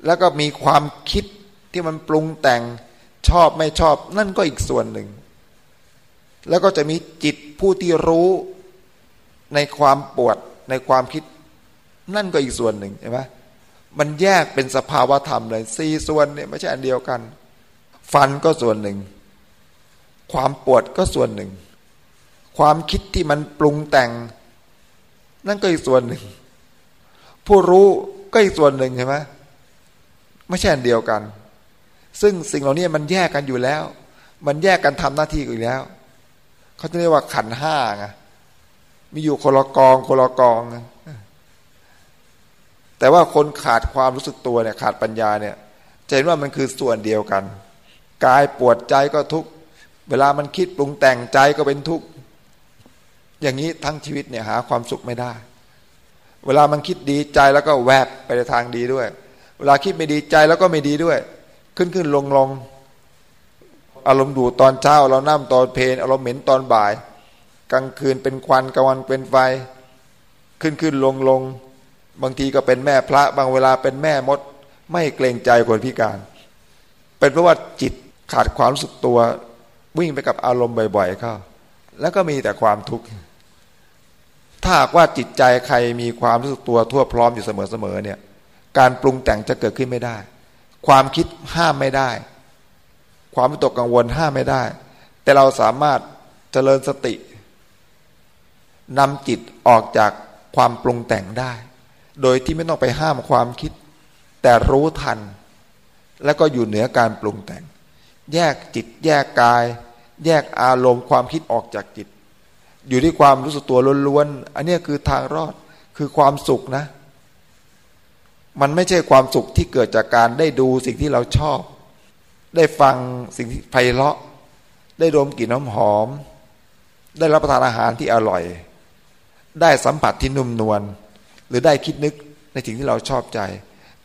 แล้วก็มีความคิดที่มันปรุงแต่งชอบไม่ชอบ นั่นก็อีกส่วนหนึ่ง แล้วก็จะมีจิตผู้ที่รู้ในความปวดในความคิด นั่นก็อีกส่วนหนึ่งเห็นไหมมันแยกเป็นสภาวะธรรมเลยสี่ส่วนเนี่ยไม่ใช่อันเดียวกัน ฟันก็ส่วนหนึ่ง ความปวดก็ส่วนหนึ่ง ความคิดที่มันปรุงแต่ง นั่นก็อีกส่วนหนึ่ง ผู้รู้ก็อีกส่วนหนึ่งใช่ไหมไม่ใช่อันเดียวกัน ซึ่งสิ่งเหล่านี้มันแยกกันอยู่แล้ว มันแยกกันทำหน้าที่อยู่แล้ว เขาจะเรียกว่าขันห้าไงมีอยู่คนละกองคนละกอง แต่ว่าคนขาดความรู้สึกตัวเนี่ย ขาดปัญญาเนี่ยจะเห็นว่ามันคือส่วนเดียวกัน กายปวดใจก็ทุกเวลามันคิดปรุงแต่งใจก็เป็นทุกข์อย่างนี้ทั้งชีวิตเนี่ยหาความสุขไม่ได้ เวลามันคิดดีใจแล้วก็แวบไปในทางดีด้วย เวลาคิดไม่ดีใจแล้วก็ไม่ดีด้วย ขึ้นขึ้นลงลงอารมณ์ดูตอนเช้าเรานั่งตอนเพลนอารมณ์เหม็นตอนบ่าย กลางคืนเป็นควันกลางวันเป็นไฟ ขึ้นขึ้นลงลงบางทีก็เป็นแม่พระบางเวลาเป็นแม่มด ไม่เกรงใจคนพิการ เป็นเพราะว่าจิต ขาดความรู้สึกตัว วิ่งไปกับอารมณ์บ่อยๆเข้าแล้วก็มีแต่ความทุกข์ถ้าว่าจิตใจใครมีความรู้สึกตัวทั่วพร้อมอยู่เสมอๆเนี่ย การปรุงแต่งจะเกิดขึ้นไม่ได้ ความคิดห้ามไม่ได้ ความวิตกกังวลห้ามไม่ได้ แต่เราสามารถเจริญสตินำจิตออกจากความปรุงแต่งได้ โดยที่ไม่ต้องไปห้ามความคิด แต่รู้ทัน แล้วก็อยู่เหนือการปรุงแต่ง แยกจิต แยกกาย แยกอารมณ์ความคิดออกจากจิต อยู่ที่ความรู้สึกตัวล้วนๆอันนี้คือทางรอดคือความสุขนะ มันไม่ใช่ความสุขที่เกิดจากการได้ดูสิ่งที่เราชอบ ได้ฟังสิ่งที่ไพเราะ ได้ดมกลิ่นน้ำหอม ได้รับประทานอาหารที่อร่อย ได้สัมผัสที่นุ่มนวลหรือได้คิดนึกในสิ่งที่เราชอบใจ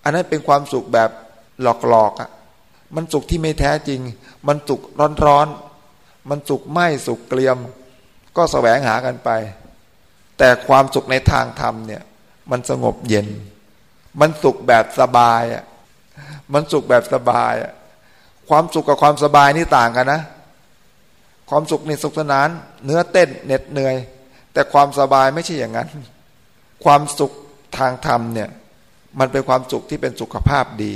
อันนั้นเป็นความสุขแบบหลอกๆอะ มันสุขที่ไม่แท้จริง มันสุขร้อนๆ มันสุขไหม้สุขเกลียม ก็แสวงหากันไป แต่ความสุขในทางธรรมเนี่ย มันสงบเย็น มันสุขแบบสบายอะ มันสุขแบบสบายอะ ความสุขกับความสบายนี่ต่างกันนะ ความสุขในสุขสนาน เนื้อเต้นเหน็ดเหนื่อย แต่ความสบายไม่ใช่อย่างนั้น ความสุขทางธรรมเนี่ย มันเป็นความสุขที่เป็นสุขภาพดี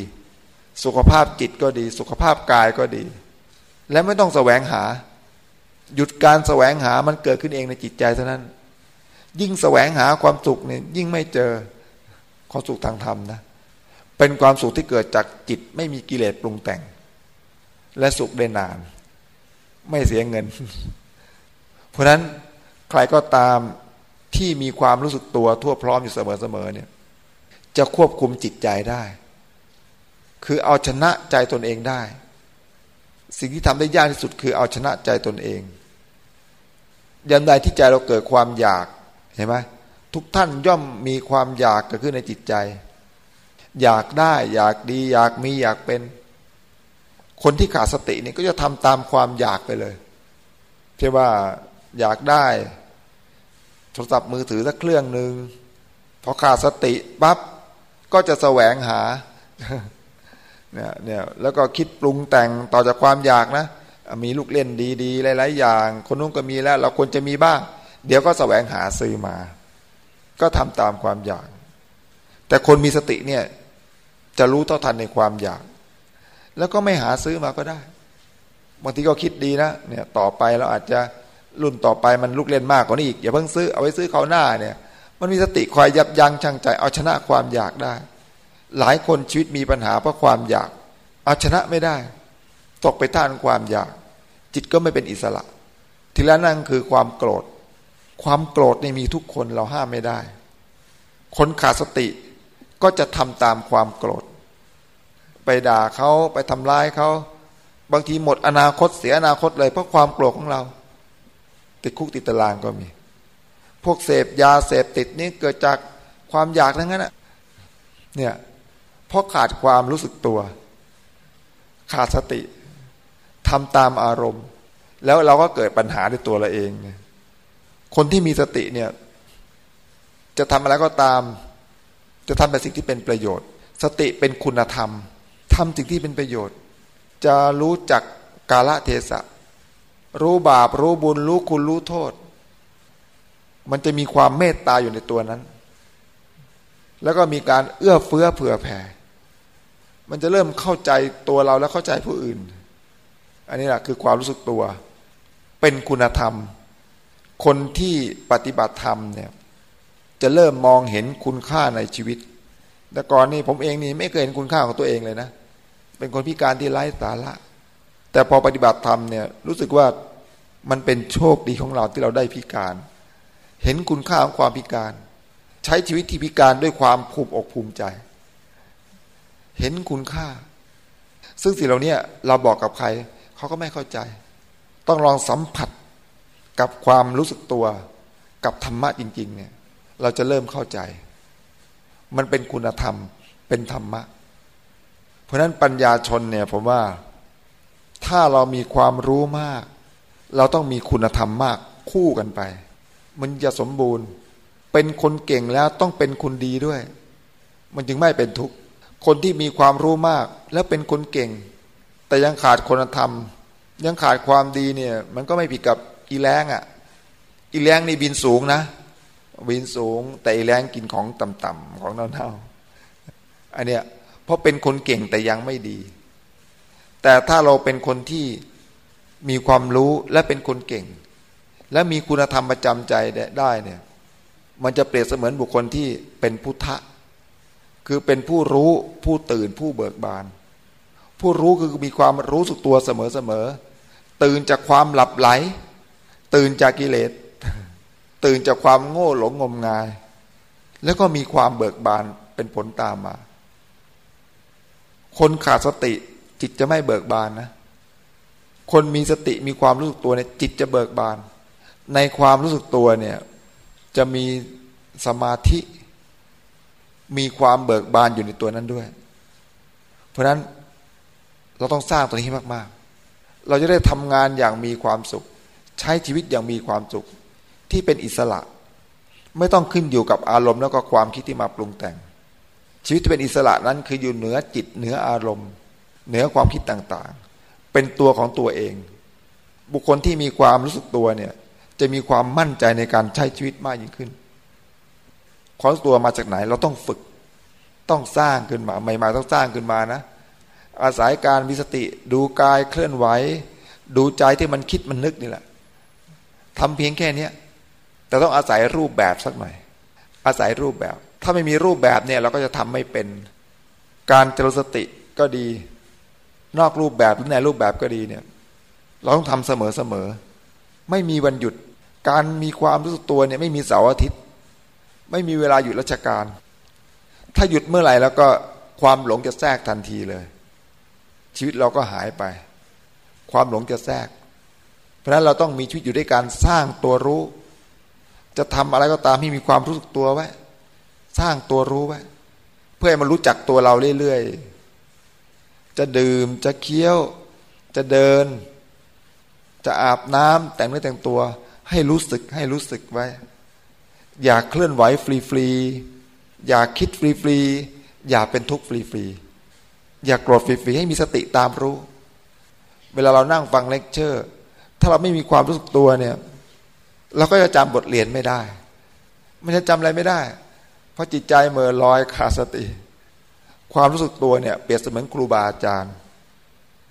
สุขภาพจิตก็ดี สุขภาพกายก็ดี และไม่ต้องแสวงหา หยุดการแสวงหามันเกิดขึ้นเองในจิตใจเท่านั้น ยิ่งแสวงหาความสุขเนี่ยยิ่งไม่เจอความสุขทางธรรมนะเป็นความสุขที่เกิดจากจิตไม่มีกิเลสปรุงแต่ง และสุขได้นาน ไม่เสียเงิน เพราะนั้นใครก็ตามที่มีความรู้สึกตัวทั่วพร้อมอยู่เสมอๆเนี่ย จะควบคุมจิตใจได้ คือเอาชนะใจตนเองได้ สิ่งที่ทำได้ยากที่สุดคือเอาชนะใจตนเองยันใดที่ใจเราเกิดความอยากเห็นไหมทุกท่านย่อมมีความอยากเกิดขึ้นในจิตใจ อยากได้อยากดี อยากมีอยากเป็น คนที่ขาดสตินี่ก็จะทำตามความอยากไปเลยเช่ว่าอยากได้ โทรศัพท์มือถือสักเครื่องหนึ่งพอขาดสติปั๊บก็จะแสวงหา เนี่ยเนี่ยแล้วก็คิดปรุงแต่งต่อจากความอยากนะ มีลูกเล่นดีๆ หลาย ๆ อย่าง คนนู้นก็มีแล้ว เราควรจะมีบ้าง เดี๋ยวก็แสวงหาซื้อมา ก็ทำตามความอยาก แต่คนมีสติเนี่ยจะรู้เท่าทันในความอยาก แล้วก็ไม่หาซื้อมาก็ได้บางทีก็คิดดีนะเนี่ยต่อไปเราอาจจะรุ่นต่อไปมันลูกเล่นมากกว่านี้อีกอย่าเพิ่งซื้อเอาไว้ซื้อเขาหน้าเนี่ย มันมีสติคอยยับยั้งชั่งใจเอาชนะความอยากได้ หลายคนชีวิตมีปัญหาเพราะความอยาก เอาชนะไม่ได้ ตกไปท่านความอยาก จิตก็ไม่เป็นอิสระ ทีละนั่งคือความโกรธ ความโกรธในมีทุกคนเราห้ามไม่ได้ คนขาดสติก็จะทำตามความโกรธ ไปด่าเขาไปทำร้ายเขาบางทีหมดอนาคตเสียอนาคตเลยเพราะความโกรธของเรา ติดคุกติดตารางก็มี พวกเสพยาเสพติดนี่เกิดจากความอยากทั้งนั้นเนี่ย เพราะขาดความรู้สึกตัว ขาดสติทำตามอารมณ์ แล้วเราก็เกิดปัญหาในตัวเราเองคนที่มีสติเนี่ย จะทำอะไรก็ตาม จะทำแต่สิ่งที่เป็นประโยชน์ สติเป็นคุณธรรมทำสิ่งที่เป็นประโยชน์ จะรู้จักกาลเทศะ รู้บาปรู้บุญรู้คุณรู้โทษ มันจะมีความเมตตาอยู่ในตัวนั้น แล้วก็มีการเอื้อเฟื้อเผื่อแผ่ มันจะเริ่มเข้าใจตัวเราแล้วเข้าใจผู้อื่น อันนี้แหละคือความรู้สึกตัว เป็นคุณธรรม คนที่ปฏิบัติธรรมเนี่ยจะเริ่มมองเห็นคุณค่าในชีวิต แต่ก่อนนี้ผมเองนี่ไม่เคยเห็นคุณค่าของตัวเองเลยนะ เป็นคนพิการที่ไร้สาระ แต่พอปฏิบัติธรรมเนี่ยรู้สึกว่ามันเป็นโชคดีของเราที่เราได้พิการ เห็นคุณค่าของความพิการ ใช้ชีวิตที่พิการด้วยความภูมิอกภูมิใจ เห็นคุณค่า ซึ่งสิ่งเหล่านี้เราบอกกับใคร เขาก็ไม่เข้าใจ ต้องลองสัมผัสกับความรู้สึกตัว กับธรรมะจริง ๆ เนี่ย เราจะเริ่มเข้าใจ มันเป็นคุณธรรมเป็นธรรมะ เพราะนั้นปัญญาชนเนี่ยผมว่าถ้าเรามีความรู้มาก เราต้องมีคุณธรรมมากคู่กันไป มันจะสมบูรณ์ เป็นคนเก่งแล้วต้องเป็นคนดีด้วย มันจึงไม่เป็นทุกข์คนที่มีความรู้มาก แล้วเป็นคนเก่ง แต่ยังขาดคุณธรรม ยังขาดความดีเนี่ย มันก็ไม่ผิดกับอีแรงอะ่ะ อีแรงนี่บินสูงนะ บินสูง แต่อีแรงกินของต่ำๆของเน่าๆอันเนี้ยเพราะเป็นคนเก่งแต่ยังไม่ดี แต่ถ้าเราเป็นคนที่มีความรู้และเป็นคนเก่ง และมีคุณธรรมประจำใจได้เนี่ย มันจะเปรียบเสมือนบุคคลที่เป็นพุทธะ คือเป็นผู้รู้ผู้ตื่นผู้เบิกบาน ผู้รู้คือมีความรู้สึกตัวเสมอเสมอตื่นจากความหลับไหล ตื่นจากกิเลส ตื่นจากความโง่หลงงมงาย แล้วก็มีความเบิกบานเป็นผลตามมา คนขาดสติจิตจะไม่เบิกบานนะ คนมีสติมีความรู้สึกตัวเนี่ยจิตจะเบิกบาน ในความรู้สึกตัวเนี่ย จะมีสมาธิ มีความเบิกบานอยู่ในตัวนั้นด้วย เพราะนั้นเราต้องสร้างตัวนี้ให้มาก ๆ เราจะได้ทำงานอย่างมีความสุข ใช้ชีวิตอย่างมีความสุข ที่เป็นอิสระ ไม่ต้องขึ้นอยู่กับอารมณ์แล้วก็ความคิดที่มาปรุงแต่ง ชีวิตที่เป็นอิสระนั้นคืออยู่เหนือจิตเหนืออารมณ์ เหนือความคิดต่างๆ เป็นตัวของตัวเอง บุคคลที่มีความรู้สึกตัวเนี่ย จะมีความมั่นใจในการใช้ชีวิตมากยิ่งขึ้น ความรู้ตัวมาจากไหนเราต้องฝึก ต้องสร้างขึ้นมาใหม่ๆต้องสร้างขึ้นมานะ อาศัยการมีสติ ดูกายเคลื่อนไหว ดูใจที่มันคิดมันนึกนี่แหละทำเพียงแค่เนี้ยแต่ต้องอาศัยรูปแบบสักหน่อย อาศัยรูปแบบ ถ้าไม่มีรูปแบบเนี่ยเราก็จะทำไม่เป็น การเจริญสติก็ดี นอกรูปแบบหรือในรูปแบบก็ดีเนี่ย เราต้องทำเสมอเสมอ ไม่มีวันหยุด การมีความรู้สึกตัวเนี่ยไม่มีเสาร์อาทิตย์ ไม่มีเวลาหยุดราชการ ถ้าหยุดเมื่อไหร่แล้วก็ความหลงจะแทรกทันทีเลย ชีวิตเราก็หายไป ความหลงจะแทรก เพราะนั้นเราต้องมีชีวิตอยู่ด้วยการสร้างตัวรู้ จะทำอะไรก็ตามที่มีความรู้สึกตัวไว้ สร้างตัวรู้ไว้ เพื่อให้มันรู้จักตัวเราเรื่อยๆจะดื่มจะเคี้ยว จะเดิน จะอาบน้ำแต่งเนื้อแต่งตัว ให้รู้สึกให้รู้สึกไว้ อย่าเคลื่อนไหวฟรีๆอย่าคิดฟรีๆอย่าเป็นทุกข์ฟรีๆอย่าโกรธฟรีๆให้มีสติตามรู้ เวลาเรานั่งฟังเลคเชอร์ ถ้าเราไม่มีความรู้สึกตัวเนี่ยเราก็จะจำบทเรียนไม่ได้ มันจะจำอะไรไม่ได้ เพราะจิตใจเมื่อลอยขาดสติ ความรู้สึกตัวเนี่ย เปรียบเสมือนครูบาอาจารย์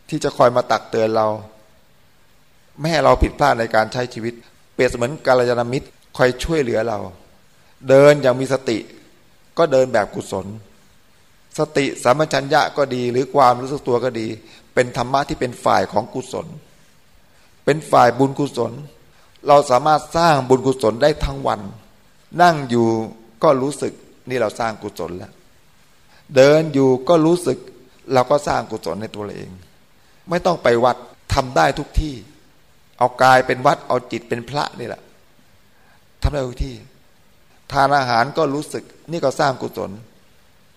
ที่จะคอยมาตักเตือนเรา ไม่ให้เราผิดพลาดในการใช้ชีวิต เปรียบเสมือนกาลยานมิตรคอยช่วยเหลือเรา เดินอย่างมีสติ ก็เดินแบบกุศล สติสามัญชัญญะก็ดี หรือความรู้สึกตัวก็ดี เป็นธรรมะที่เป็นฝ่ายของกุศล เป็นฝ่ายบุญกุศล เราสามารถสร้างบุญกุศลได้ทั้งวัน นั่งอยู่ก็รู้สึกนี่เราสร้างกุศลแล้ว เดินอยู่ก็รู้สึกเราก็สร้างกุศลในตัวเราเอง ไม่ต้องไปวัดทำได้ทุกที่ เอากายเป็นวัด เอาจิตเป็นพระนี่แหละทำได้ทุกที่ ทานอาหารก็รู้สึก นี่ก็สร้างกุศล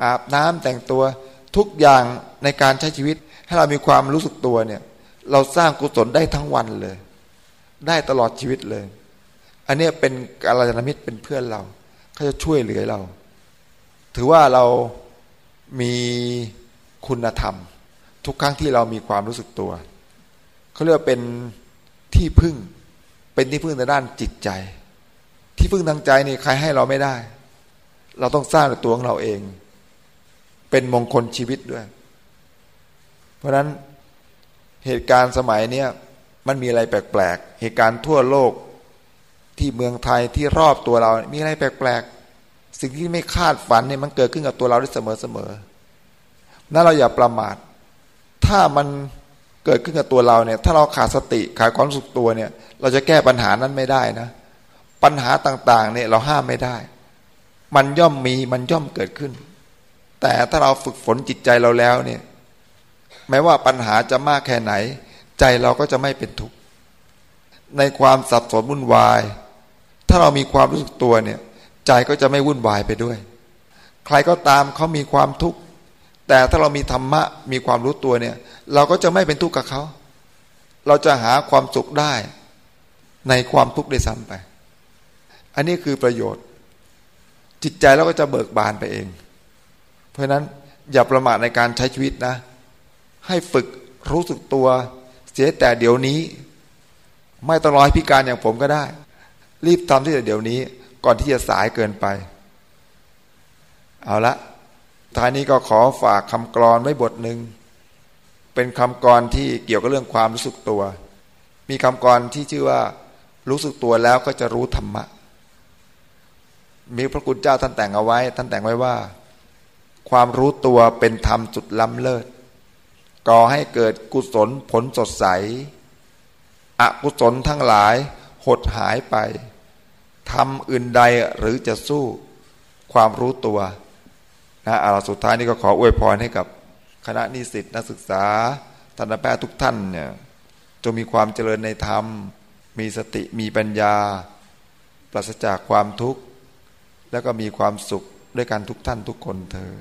อาบน้ำแต่งตัวทุกอย่างในการใช้ชีวิต ให้เรามีความรู้สึกตัวเนี่ย เราสร้างกุศลได้ทั้งวันเลย ได้ตลอดชีวิตเลย อันนี้เป็นกาลยานมิตรเป็นเพื่อนเราเขาจะช่วยเหลือเรา ถือว่าเรามีคุณธรรม ทุกครั้งที่เรามีความรู้สึกตัวเขาเรียกเป็น ที่พึ่ง เป็นที่พึ่งในด้านจิตใจ ที่พึ่งทางใจนี่ใครให้เราไม่ได้ เราต้องสร้างตัวของเราเอง เป็นมงคลชีวิตด้วย เพราะนั้นเหตุการณ์สมัยเนี้ยมันมีอะไรแปลกๆ เหตุการณ์ทั่วโลกที่เมืองไทยที่รอบตัวเรา มีอะไรแปลกๆ สิ่งที่ไม่คาดฝันเนี่ยมันเกิดขึ้นกับตัวเราได้เสมอๆ นั่นเราอย่าประมาท ถ้ามัน เกิดขึ้นกับตัวเราเนี่ยถ้าเราขาดสติขาดความสุขตัวเนี่ย เราจะแก้ปัญหานั้นไม่ได้นะ ปัญหาต่างๆเนี่ยเราห้ามไม่ได้ มันย่อมมีมันย่อมเกิดขึ้น แต่ถ้าเราฝึกฝนจิตใจเราแล้วเนี่ยแม้ว่าปัญหาจะมากแค่ไหน ใจเราก็จะไม่เป็นทุกข์ในความสับสนวุ่นวาย ถ้าเรามีความรู้สึกตัวเนี่ย ใจก็จะไม่วุ่นวายไปด้วย ใครก็ตามเขามีความทุกข์ แต่ถ้าเรามีธรรมะมีความรู้ตัวเนี่ย เราก็จะไม่เป็นทุกข์กับเขา เราจะหาความสุขได้ในความทุกข์ได้ซ้ำไป อันนี้คือประโยชน์ จิตใจเราก็จะเบิกบานไปเอง เพราะฉะนั้นอย่าประมาทในการใช้ชีวิตนะ ให้ฝึกรู้สึกตัวเสียแต่เดี๋ยวนี้ ไม่ต้องรอให้พิการอย่างผมก็ได้ รีบทำที่เดี๋ยวนี้ ก่อนที่จะสายเกินไป เอาละ ท้ายนี้ก็ขอฝากคำกรอนไว้บทหนึ่ง เป็นคำกรอนที่เกี่ยวกับเรื่องความรู้สึกตัว มีคำกรอนที่ชื่อว่า รู้สึกตัวแล้วก็จะรู้ธรรมะ มีพระคุณเจ้าท่านแต่งเอาไว้ ท่านแต่งไว้ว่า ความรู้ตัวเป็นธรรมจุดล้ำเลิศก่อให้เกิดกุศลผลสดใส อกุศลทั้งหลายหดหายไปทำอื่นใดหรือจะสู้ความรู้ตัว นะอาสุดท้ายนี้ก็ขออวยพรให้กับคณะนิสิตนักศึกษาทันตแพทย์ทุกท่านเนี่ยจงมีความเจริญในธรรม มีสติมีปัญญา ปราศจากความทุกข์ แล้วก็มีความสุขด้วยกันทุกท่านทุกคนเธอ